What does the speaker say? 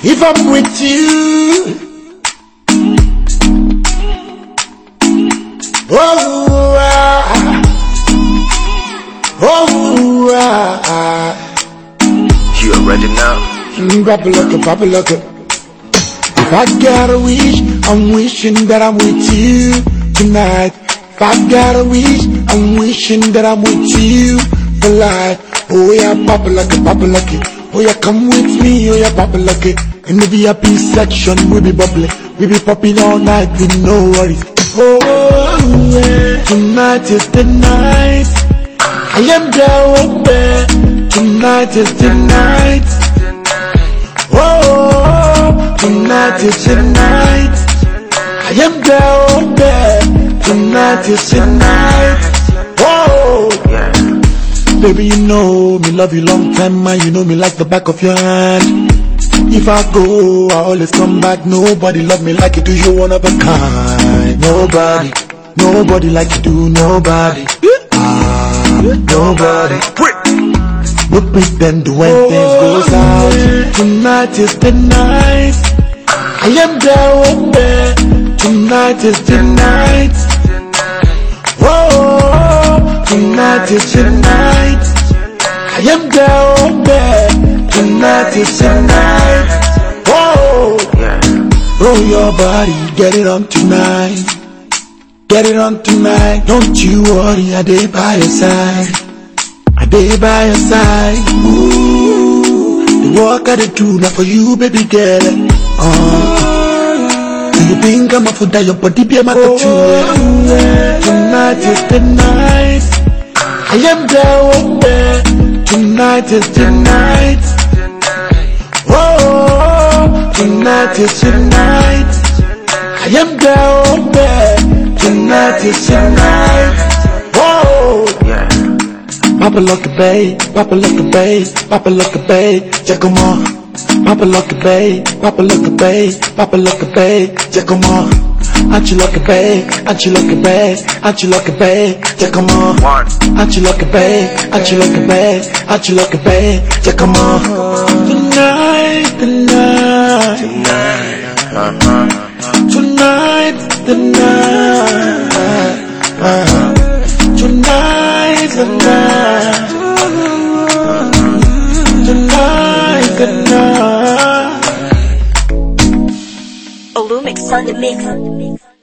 If I'm with you. Oh, ah, oh, ah, You already know. mm, Papa look it, Papa look. If I got a wish, I'm wishing that I'm with you tonight. If I got a wish, I'm wishing that I'm with you for life. Oh yeah, Papa it, Papa look. Oh yeah, come with me, oh yeah, Papa it. In the VIP section, we be bubbling, we be popping all night with no worries. Oh yeah, tonight is the night. I am down there. Tonight is the night. Oh, tonight is the night. I am down there. Tonight is the night. Oh, Yeah. baby, you know me love you long time, man. You know me like the back of your hand. If I go, I always come back. Nobody love me like you do. You one of a kind. Nobody, nobody like you do. Nobody. Ah, nobody. We pretend when things goes out. Tonight is the night. I am there, down there. Tonight is the night. Whoa, tonight is the night. I am there. Tonight is the night. Whoa, Yeah. roll your body, get it on tonight. Get it on tonight. Don't you worry, I did by your side. I did by your side. Ooh, the work I do now for you, baby girl. Uh, do you think I'm a fool that your body be a matter too? Tonight is the night. I am there. Tonight is the night. Oh, tonight is the night. I am down there. Tonight is the night. Oh. Yeah. Papa look a bay, Papa look a bay, Papa look a bay, check 'em on. Papa look a bay, Papa look a bay, Papa look a bay, check 'em on. Auntie look a bay, Auntie look a bay, Auntie look a bay, check 'em on. One. Auntie look a bay, Auntie look a bay, Auntie look a bay, check 'em on. Tonight, tonight, uh-huh. tonight, tonight. Tonight, tonight. Olumix on the mix.